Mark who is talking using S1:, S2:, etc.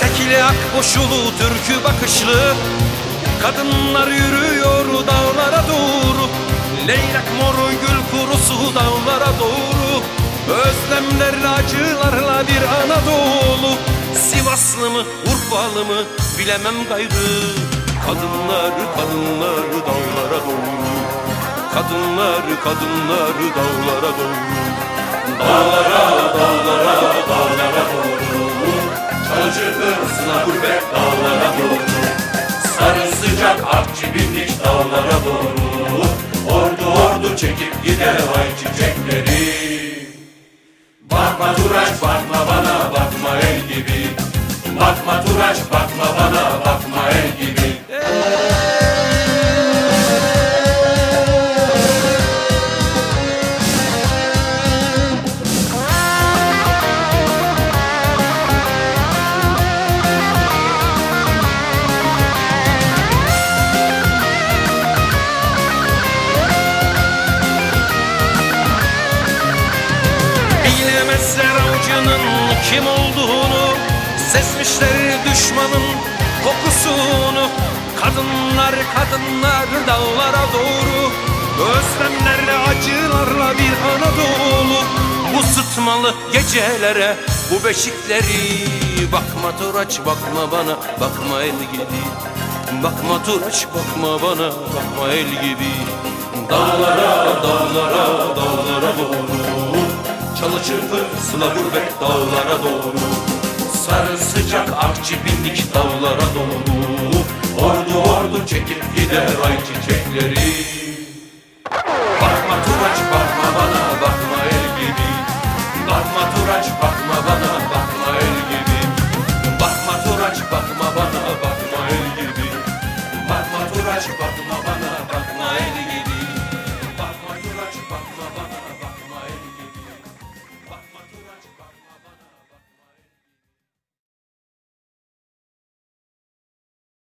S1: Leyli akboşulu türkü bakışlı. Kadınlar yürüyor dağlara doğru. Leylek moru gül kurusu dağlara doğru. Özlemlerle acılarla bir Anadolu. Sivaslı mı Urfalı mı bilemem gayrı. Kadınlar kadınlar dağlara doğru. Kadınlar kadınlar dağlara doğru.
S2: Çalışırsına Çekip gider ay çiçekleri. Bakma Turaç bakma bana bakma el gibi. Bakma Turaç bakma bana bakma
S1: Avcının kim olduğunu Sezmişler düşmanın kokusunu. Kadınlar kadınlar dağlara doğru Özlemlerle acılarla bir Anadolu. Bu sıtmalı gecelere bu beşikleri Bakma Turaç bakma bana bakma el gibi. Bakma Turaç bakma bana bakma el gibi. Dağlara dağlara dağlara doğru Çalı çırpı sıla gurbet dağlara doğru. Sarı sıcak akçı bindik dağlara doğru. Ordu ordu çekip gider ay çiçekleri